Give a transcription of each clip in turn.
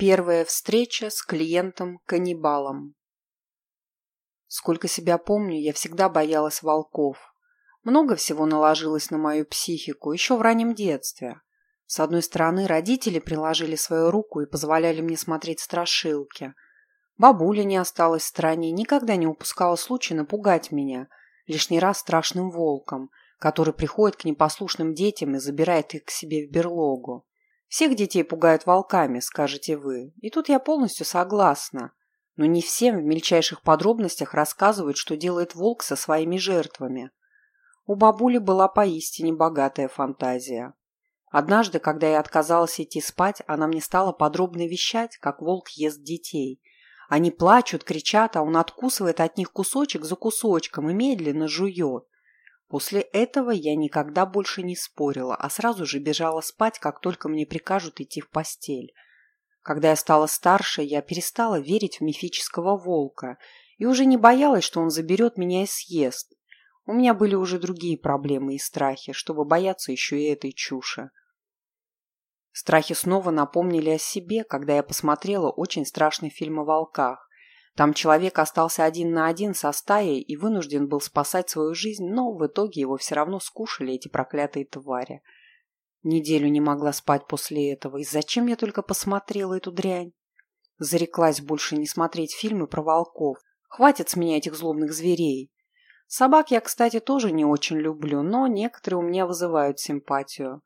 Первая встреча с клиентом-каннибалом. Сколько себя помню, я всегда боялась волков. Много всего наложилось на мою психику еще в раннем детстве. С одной стороны, родители приложили свою руку и позволяли мне смотреть страшилки. Бабуля не осталась в стороне, никогда не упускала случая напугать меня, лишний раз страшным волком, который приходит к непослушным детям и забирает их к себе в берлогу. Всех детей пугают волками, скажете вы. И тут я полностью согласна. Но не всем в мельчайших подробностях рассказывают, что делает волк со своими жертвами. У бабули была поистине богатая фантазия. Однажды, когда я отказалась идти спать, она мне стала подробно вещать, как волк ест детей. Они плачут, кричат, а он откусывает от них кусочек за кусочком и медленно жует. После этого я никогда больше не спорила, а сразу же бежала спать, как только мне прикажут идти в постель. Когда я стала старше, я перестала верить в мифического волка и уже не боялась, что он заберет меня и съест. У меня были уже другие проблемы и страхи, чтобы бояться еще и этой чуши. Страхи снова напомнили о себе, когда я посмотрела очень страшный фильм о волках. Там человек остался один на один со стаей и вынужден был спасать свою жизнь, но в итоге его все равно скушали эти проклятые твари. Неделю не могла спать после этого, и зачем я только посмотрела эту дрянь? Зареклась больше не смотреть фильмы про волков. Хватит с меня этих злобных зверей. Собак я, кстати, тоже не очень люблю, но некоторые у меня вызывают симпатию.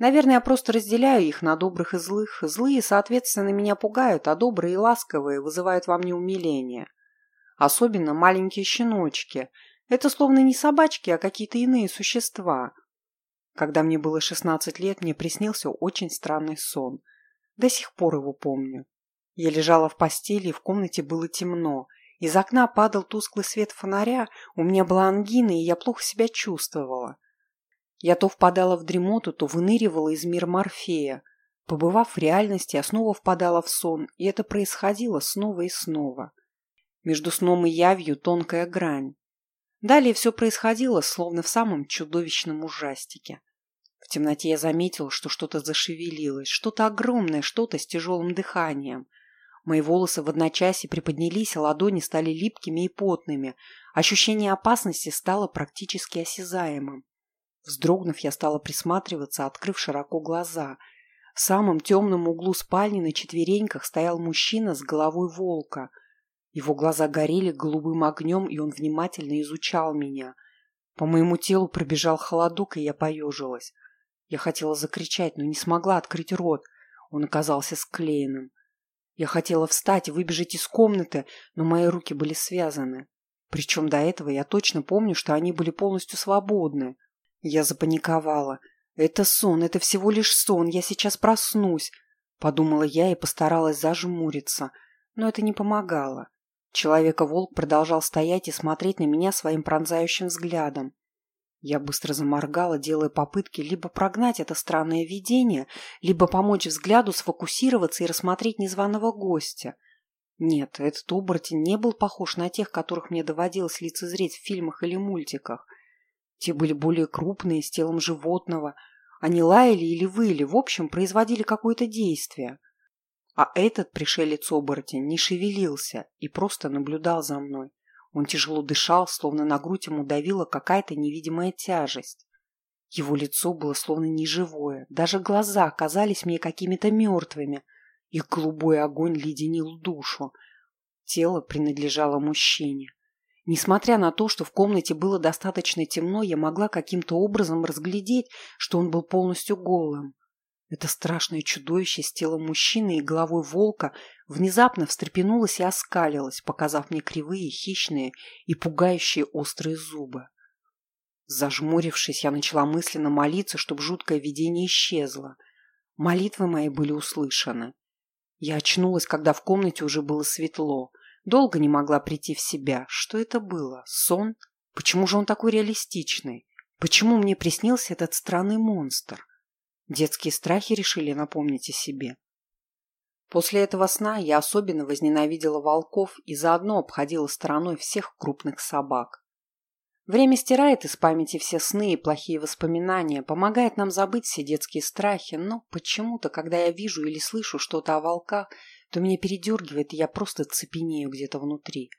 Наверное, я просто разделяю их на добрых и злых. Злые, соответственно, меня пугают, а добрые и ласковые вызывают во мне умиление. Особенно маленькие щеночки. Это словно не собачки, а какие-то иные существа. Когда мне было 16 лет, мне приснился очень странный сон. До сих пор его помню. Я лежала в постели, и в комнате было темно. Из окна падал тусклый свет фонаря, у меня была ангина, и я плохо себя чувствовала. Я то впадала в дремоту, то выныривала из мира Морфея. Побывав в реальности, я снова впадала в сон, и это происходило снова и снова. Между сном и явью тонкая грань. Далее все происходило, словно в самом чудовищном ужастике. В темноте я заметила, что что-то зашевелилось, что-то огромное, что-то с тяжелым дыханием. Мои волосы в одночасье приподнялись, а ладони стали липкими и потными. Ощущение опасности стало практически осязаемым. Вздрогнув, я стала присматриваться, открыв широко глаза. В самом темном углу спальни на четвереньках стоял мужчина с головой волка. Его глаза горели голубым огнем, и он внимательно изучал меня. По моему телу пробежал холодок, и я поежилась. Я хотела закричать, но не смогла открыть рот. Он оказался склеенным. Я хотела встать и выбежать из комнаты, но мои руки были связаны. Причем до этого я точно помню, что они были полностью свободны. Я запаниковала. «Это сон, это всего лишь сон, я сейчас проснусь», — подумала я и постаралась зажмуриться. Но это не помогало. Человека-волк продолжал стоять и смотреть на меня своим пронзающим взглядом. Я быстро заморгала, делая попытки либо прогнать это странное видение, либо помочь взгляду сфокусироваться и рассмотреть незваного гостя. Нет, этот оборотень не был похож на тех, которых мне доводилось лицезреть в фильмах или мультиках — те были более крупные, с телом животного. Они лаяли или выли, в общем, производили какое-то действие. А этот пришелец-оборотень не шевелился и просто наблюдал за мной. Он тяжело дышал, словно на грудь ему давила какая-то невидимая тяжесть. Его лицо было словно неживое, даже глаза казались мне какими-то мертвыми. Их голубой огонь леденил душу. Тело принадлежало мужчине. Несмотря на то, что в комнате было достаточно темно, я могла каким-то образом разглядеть, что он был полностью голым. Это страшное чудовище с телом мужчины и головой волка внезапно встрепенулось и оскалилось, показав мне кривые, хищные и пугающие острые зубы. Зажмурившись, я начала мысленно молиться, чтобы жуткое видение исчезло. Молитвы мои были услышаны. Я очнулась, когда в комнате уже было светло. Долго не могла прийти в себя. Что это было? Сон? Почему же он такой реалистичный? Почему мне приснился этот странный монстр? Детские страхи решили напомнить о себе. После этого сна я особенно возненавидела волков и заодно обходила стороной всех крупных собак. Время стирает из памяти все сны и плохие воспоминания, помогает нам забыть все детские страхи, но почему-то, когда я вижу или слышу что-то о волках, то меня передергивает, и я просто цепенею где-то внутри.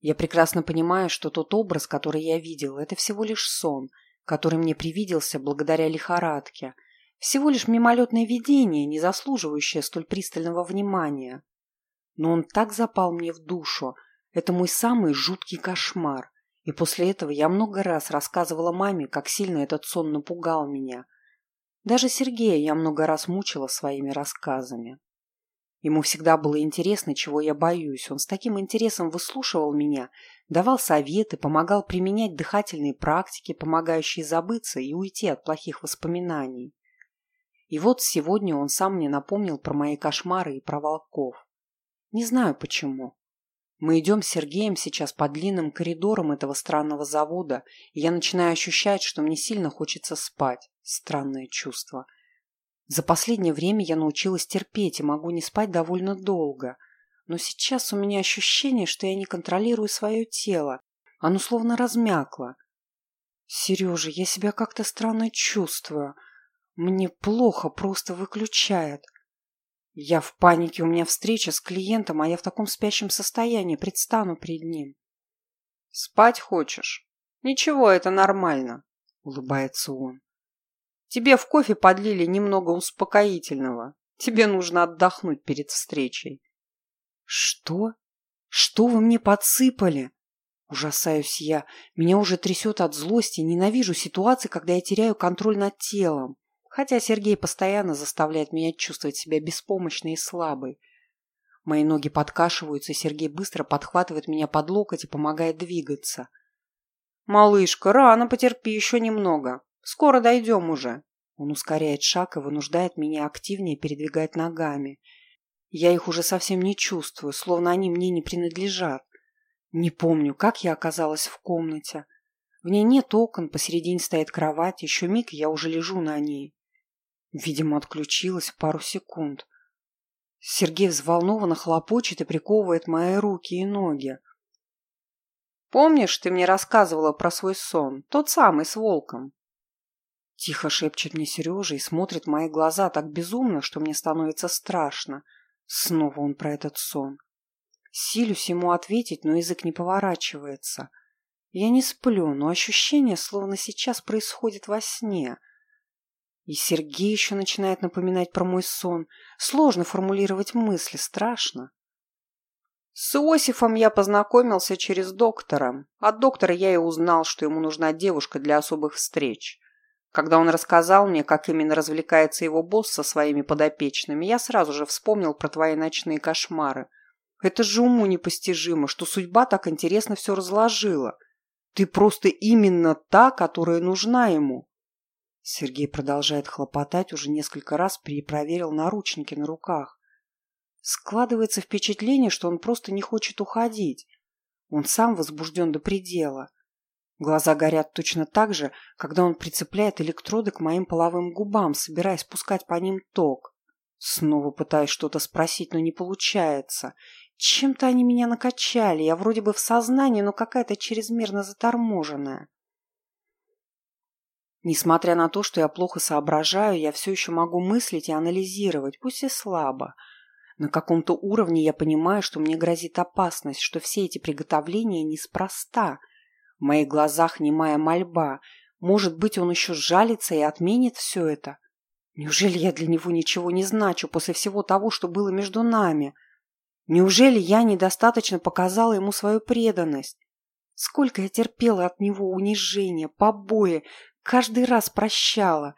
Я прекрасно понимаю, что тот образ, который я видел, это всего лишь сон, который мне привиделся благодаря лихорадке, всего лишь мимолетное видение, не заслуживающее столь пристального внимания. Но он так запал мне в душу, это мой самый жуткий кошмар – и после этого я много раз рассказывала маме, как сильно этот сон напугал меня. Даже Сергея я много раз мучила своими рассказами. Ему всегда было интересно, чего я боюсь. Он с таким интересом выслушивал меня, давал советы, помогал применять дыхательные практики, помогающие забыться и уйти от плохих воспоминаний. И вот сегодня он сам мне напомнил про мои кошмары и про волков. Не знаю почему. Мы идем с Сергеем сейчас по длинным коридорам этого странного завода, и я начинаю ощущать, что мне сильно хочется спать. Странное чувство. За последнее время я научилась терпеть и могу не спать довольно долго. Но сейчас у меня ощущение, что я не контролирую свое тело. Оно словно размякло. Сережа, я себя как-то странно чувствую. Мне плохо, просто выключает. Я в панике, у меня встреча с клиентом, а я в таком спящем состоянии предстану перед ним. Спать хочешь? Ничего, это нормально, улыбается он. Тебе в кофе подлили немного успокоительного. Тебе нужно отдохнуть перед встречей. Что? Что вы мне подсыпали? Ужасаюсь я. Меня уже трясет от злости. Ненавижу ситуации, когда я теряю контроль над телом хотя Сергей постоянно заставляет меня чувствовать себя беспомощной и слабой. Мои ноги подкашиваются, и Сергей быстро подхватывает меня под локоть и помогает двигаться. «Малышка, рано, потерпи еще немного. Скоро дойдем уже». Он ускоряет шаг и вынуждает меня активнее передвигать ногами. Я их уже совсем не чувствую, словно они мне не принадлежат. Не помню, как я оказалась в комнате. В ней нет окон, посередине стоит кровать, еще миг, я уже лежу на ней. Видимо, отключилась пару секунд. Сергей взволнованно хлопочет и приковывает мои руки и ноги. «Помнишь, ты мне рассказывала про свой сон? Тот самый, с волком?» Тихо шепчет мне Сережа и смотрит в мои глаза так безумно, что мне становится страшно. Снова он про этот сон. Силюсь ему ответить, но язык не поворачивается. Я не сплю, но ощущение, словно сейчас происходит во сне – и Сергей еще начинает напоминать про мой сон. Сложно формулировать мысли, страшно. С Иосифом я познакомился через доктора. От доктора я и узнал, что ему нужна девушка для особых встреч. Когда он рассказал мне, как именно развлекается его босс со своими подопечными, я сразу же вспомнил про твои ночные кошмары. Это же уму непостижимо, что судьба так интересно все разложила. Ты просто именно та, которая нужна ему. Сергей продолжает хлопотать, уже несколько раз перепроверил наручники на руках. Складывается впечатление, что он просто не хочет уходить. Он сам возбужден до предела. Глаза горят точно так же, когда он прицепляет электроды к моим половым губам, собираясь пускать по ним ток. Снова пытаюсь что-то спросить, но не получается. Чем-то они меня накачали. Я вроде бы в сознании, но какая-то чрезмерно заторможенная. Несмотря на то, что я плохо соображаю, я все еще могу мыслить и анализировать, пусть и слабо. На каком-то уровне я понимаю, что мне грозит опасность, что все эти приготовления неспроста. В моих глазах немая мольба. Может быть, он еще жалится и отменит все это? Неужели я для него ничего не значу после всего того, что было между нами? Неужели я недостаточно показала ему свою преданность? Сколько я терпела от него унижения, побои, каждый раз прощала.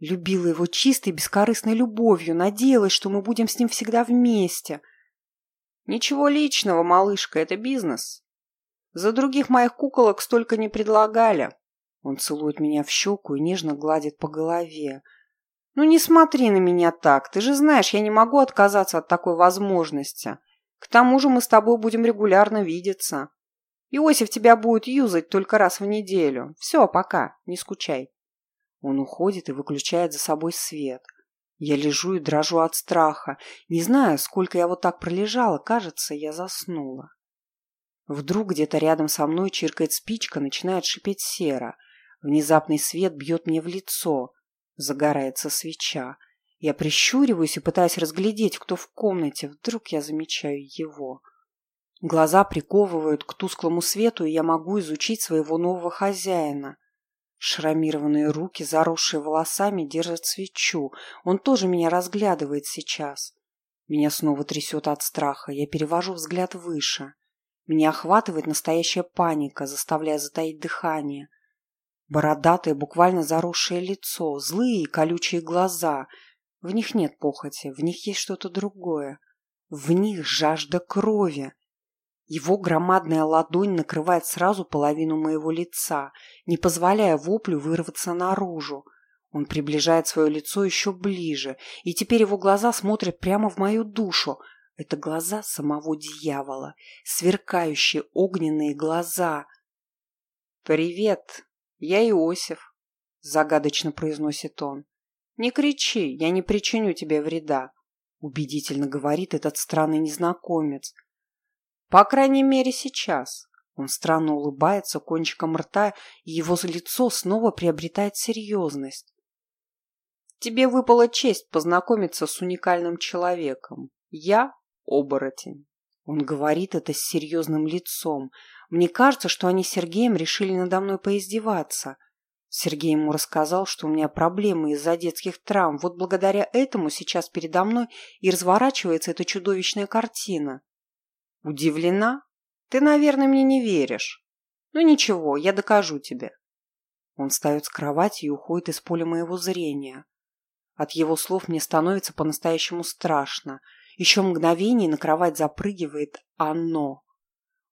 Любила его чистой, бескорыстной любовью, надеялась, что мы будем с ним всегда вместе. Ничего личного, малышка, это бизнес. За других моих куколок столько не предлагали. Он целует меня в щеку и нежно гладит по голове. Ну не смотри на меня так, ты же знаешь, я не могу отказаться от такой возможности. К тому же мы с тобой будем регулярно видеться. Иосиф тебя будет юзать только раз в неделю. Все, пока, не скучай. Он уходит и выключает за собой свет. Я лежу и дрожу от страха. Не знаю, сколько я вот так пролежала. Кажется, я заснула. Вдруг где-то рядом со мной чиркает спичка, начинает шипеть сера. Внезапный свет бьет мне в лицо. Загорается свеча. Я прищуриваюсь и пытаюсь разглядеть, кто в комнате. Вдруг я замечаю его. Глаза приковывают к тусклому свету, и я могу изучить своего нового хозяина. Шрамированные руки, заросшие волосами, держат свечу. Он тоже меня разглядывает сейчас. Меня снова трясет от страха. Я перевожу взгляд выше. Меня охватывает настоящая паника, заставляя затаить дыхание. Бородатое, буквально заросшее лицо, злые колючие глаза. В них нет похоти, в них есть что-то другое. В них жажда крови. Его громадная ладонь накрывает сразу половину моего лица, не позволяя воплю вырваться наружу. Он приближает свое лицо еще ближе, и теперь его глаза смотрят прямо в мою душу. Это глаза самого дьявола, сверкающие огненные глаза. «Привет, я Иосиф», — загадочно произносит он. «Не кричи, я не причиню тебе вреда», — убедительно говорит этот странный незнакомец. По крайней мере, сейчас. Он странно улыбается кончиком рта, и его лицо снова приобретает серьезность. Тебе выпала честь познакомиться с уникальным человеком. Я – оборотень. Он говорит это с серьезным лицом. Мне кажется, что они с Сергеем решили надо мной поиздеваться. Сергей ему рассказал, что у меня проблемы из-за детских травм. Вот благодаря этому сейчас передо мной и разворачивается эта чудовищная картина. Удивлена? Ты, наверное, мне не веришь. Ну ничего, я докажу тебе. Он встает с кровати и уходит из поля моего зрения. От его слов мне становится по-настоящему страшно. Еще мгновение на кровать запрыгивает оно.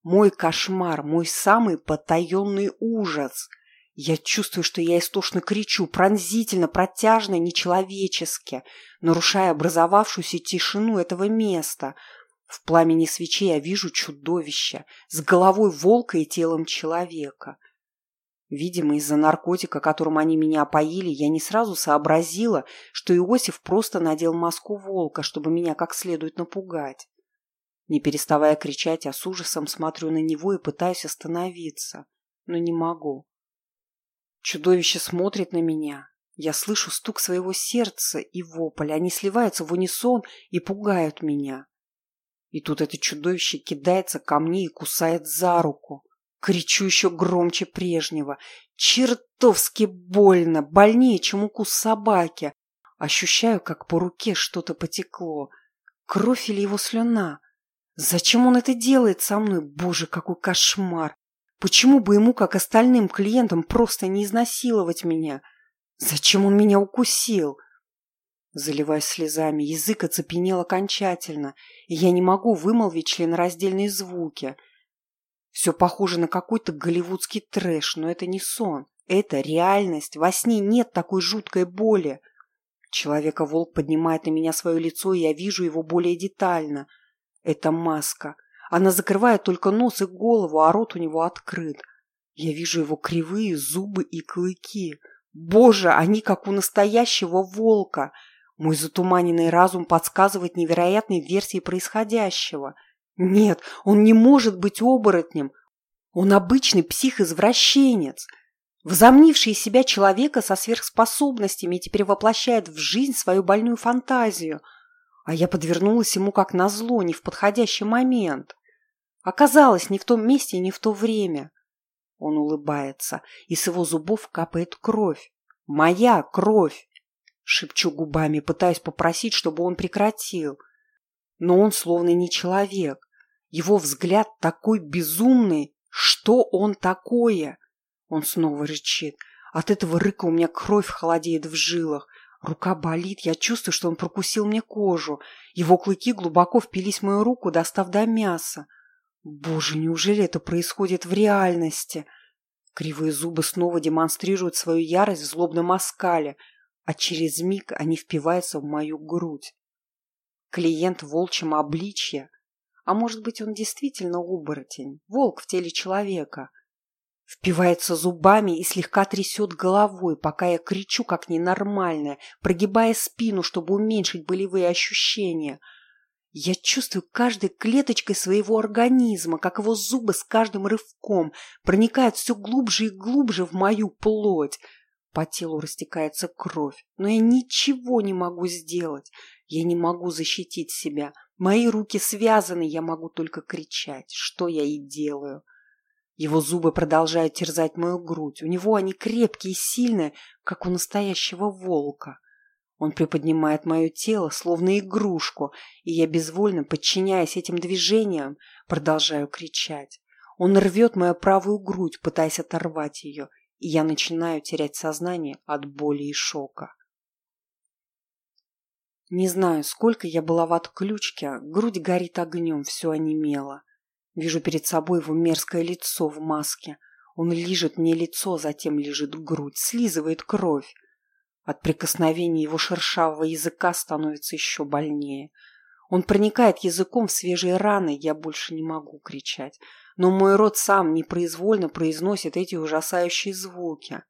Мой кошмар, мой самый потаенный ужас. Я чувствую, что я истошно кричу, пронзительно, протяжно, нечеловечески, нарушая образовавшуюся тишину этого места – в пламени свечи я вижу чудовище с головой волка и телом человека. Видимо, из-за наркотика, которым они меня опоили, я не сразу сообразила, что Иосиф просто надел маску волка, чтобы меня как следует напугать. Не переставая кричать, я с ужасом смотрю на него и пытаюсь остановиться, но не могу. Чудовище смотрит на меня. Я слышу стук своего сердца и вопль. Они сливаются в унисон и пугают меня. И тут это чудовище кидается ко мне и кусает за руку. Кричу еще громче прежнего. Чертовски больно, больнее, чем укус собаки. Ощущаю, как по руке что-то потекло. Кровь или его слюна? Зачем он это делает со мной? Боже, какой кошмар! Почему бы ему, как остальным клиентам, просто не изнасиловать меня? Зачем он меня укусил? Заливаясь слезами, язык оцепенел окончательно, и я не могу вымолвить членораздельные звуки. Все похоже на какой-то голливудский трэш, но это не сон. Это реальность. Во сне нет такой жуткой боли. Человека-волк поднимает на меня свое лицо, и я вижу его более детально. Это маска. Она закрывает только нос и голову, а рот у него открыт. Я вижу его кривые зубы и клыки. Боже, они как у настоящего волка. Мой затуманенный разум подсказывает невероятные версии происходящего. Нет, он не может быть оборотнем. Он обычный псих-извращенец, возомнивший себя человека со сверхспособностями и теперь воплощает в жизнь свою больную фантазию. А я подвернулась ему как назло, не в подходящий момент. Оказалось, не в том месте не в то время. Он улыбается, и с его зубов капает кровь. Моя кровь. Шепчу губами, пытаясь попросить, чтобы он прекратил. Но он словно не человек. Его взгляд такой безумный. Что он такое? Он снова рычит. От этого рыка у меня кровь холодеет в жилах. Рука болит, я чувствую, что он прокусил мне кожу. Его клыки глубоко впились в мою руку, достав до мяса. Боже, неужели это происходит в реальности? Кривые зубы снова демонстрируют свою ярость в злобном оскале – а через миг они впиваются в мою грудь. Клиент в волчьем обличье, а может быть он действительно оборотень, волк в теле человека, впивается зубами и слегка трясет головой, пока я кричу как ненормальная, прогибая спину, чтобы уменьшить болевые ощущения. Я чувствую каждой клеточкой своего организма, как его зубы с каждым рывком проникают все глубже и глубже в мою плоть. По телу растекается кровь, но я ничего не могу сделать. Я не могу защитить себя. Мои руки связаны, я могу только кричать, что я и делаю. Его зубы продолжают терзать мою грудь. У него они крепкие и сильные, как у настоящего волка. Он приподнимает мое тело, словно игрушку, и я безвольно, подчиняясь этим движениям, продолжаю кричать. Он рвет мою правую грудь, пытаясь оторвать ее, и я начинаю терять сознание от боли и шока. Не знаю, сколько я была в отключке, грудь горит огнем, все онемело. Вижу перед собой его мерзкое лицо в маске. Он лижет мне лицо, затем лежит грудь, слизывает кровь. От прикосновения его шершавого языка становится еще больнее. Он проникает языком в свежие раны, я больше не могу кричать. Но мой рот сам непроизвольно произносит эти ужасающие звуки.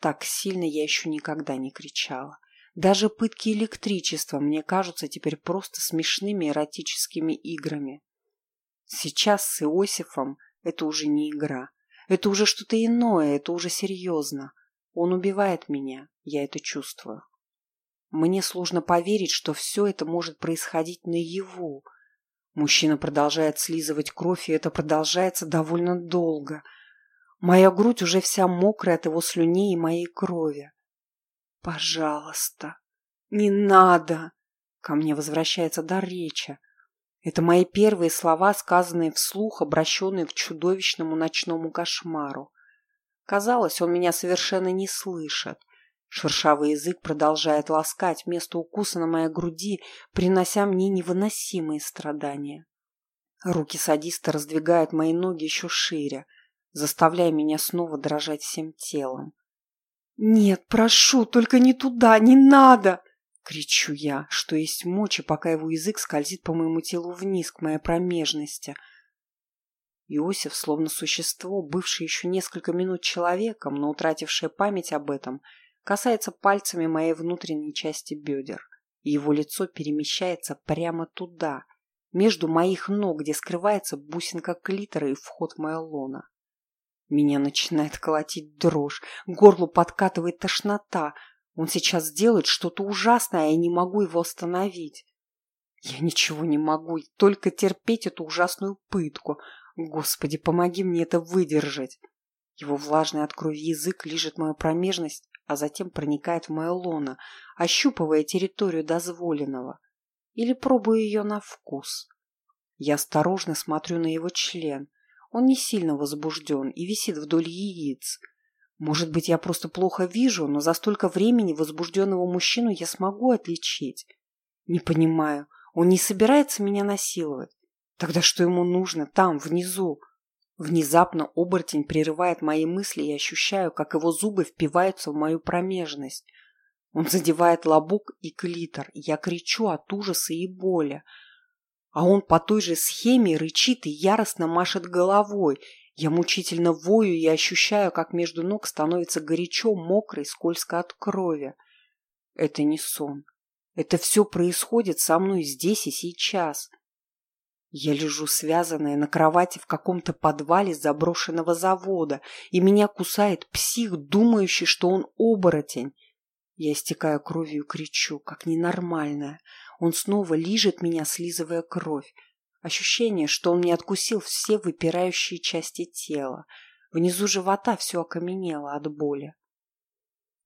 Так сильно я еще никогда не кричала. Даже пытки электричеством мне кажутся теперь просто смешными эротическими играми. Сейчас с Иосифом это уже не игра. Это уже что-то иное, это уже серьезно. Он убивает меня, я это чувствую. Мне сложно поверить, что все это может происходить наяву. Мужчина продолжает слизывать кровь, и это продолжается довольно долго. Моя грудь уже вся мокрая от его слюней и моей крови. «Пожалуйста, не надо!» Ко мне возвращается дар речи. Это мои первые слова, сказанные вслух, обращенные к чудовищному ночному кошмару. Казалось, он меня совершенно не слышит. Шершавый язык продолжает ласкать место укуса на моей груди, принося мне невыносимые страдания. Руки садиста раздвигают мои ноги еще шире, заставляя меня снова дрожать всем телом. «Нет, прошу, только не туда, не надо!» Кричу я, что есть мочи, пока его язык скользит по моему телу вниз, к моей промежности. Иосиф, словно существо, бывшее еще несколько минут человеком, но утратившее память об этом, касается пальцами моей внутренней части бедер, и его лицо перемещается прямо туда, между моих ног, где скрывается бусинка клитора и вход в мое лоно. Меня начинает колотить дрожь, горлу подкатывает тошнота, он сейчас сделает что-то ужасное, а я не могу его остановить. Я ничего не могу, только терпеть эту ужасную пытку. Господи, помоги мне это выдержать. Его влажный от крови язык лижет мою промежность, а затем проникает в мое лоно, ощупывая территорию дозволенного. Или пробую ее на вкус. Я осторожно смотрю на его член. Он не сильно возбужден и висит вдоль яиц. Может быть, я просто плохо вижу, но за столько времени возбужденного мужчину я смогу отличить. Не понимаю, он не собирается меня насиловать. Тогда что ему нужно там, внизу? Внезапно оборотень прерывает мои мысли и ощущаю, как его зубы впиваются в мою промежность. Он задевает лобок и клитор, я кричу от ужаса и боли. А он по той же схеме рычит и яростно машет головой, я мучительно вою и ощущаю, как между ног становится горячо, мокро скользко от крови. Это не сон. Это все происходит со мной здесь и сейчас. Я лежу связанная на кровати в каком-то подвале заброшенного завода, и меня кусает псих, думающий, что он оборотень. Я истекаю кровью кричу, как ненормальная. Он снова лижет меня, слизывая кровь. Ощущение, что он мне откусил все выпирающие части тела. Внизу живота все окаменело от боли.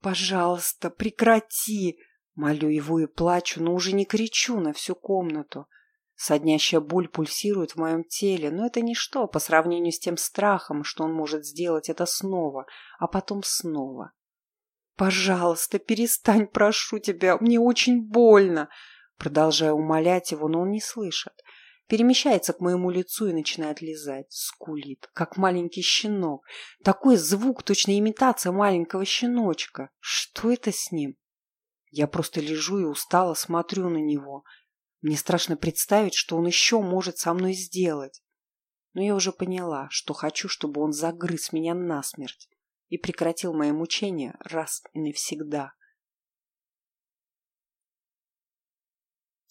«Пожалуйста, прекрати!» Молю его и плачу, но уже не кричу на всю комнату. Соднящая боль пульсирует в моем теле, но это ничто по сравнению с тем страхом, что он может сделать это снова, а потом снова. «Пожалуйста, перестань, прошу тебя, мне очень больно!» Продолжаю умолять его, но он не слышит перемещается к моему лицу и начинает лизать, скулит, как маленький щенок. Такой звук, точно имитация маленького щеночка. Что это с ним? Я просто лежу и устало смотрю на него. Мне страшно представить, что он еще может со мной сделать. Но я уже поняла, что хочу, чтобы он загрыз меня насмерть и прекратил мои мучения раз и навсегда.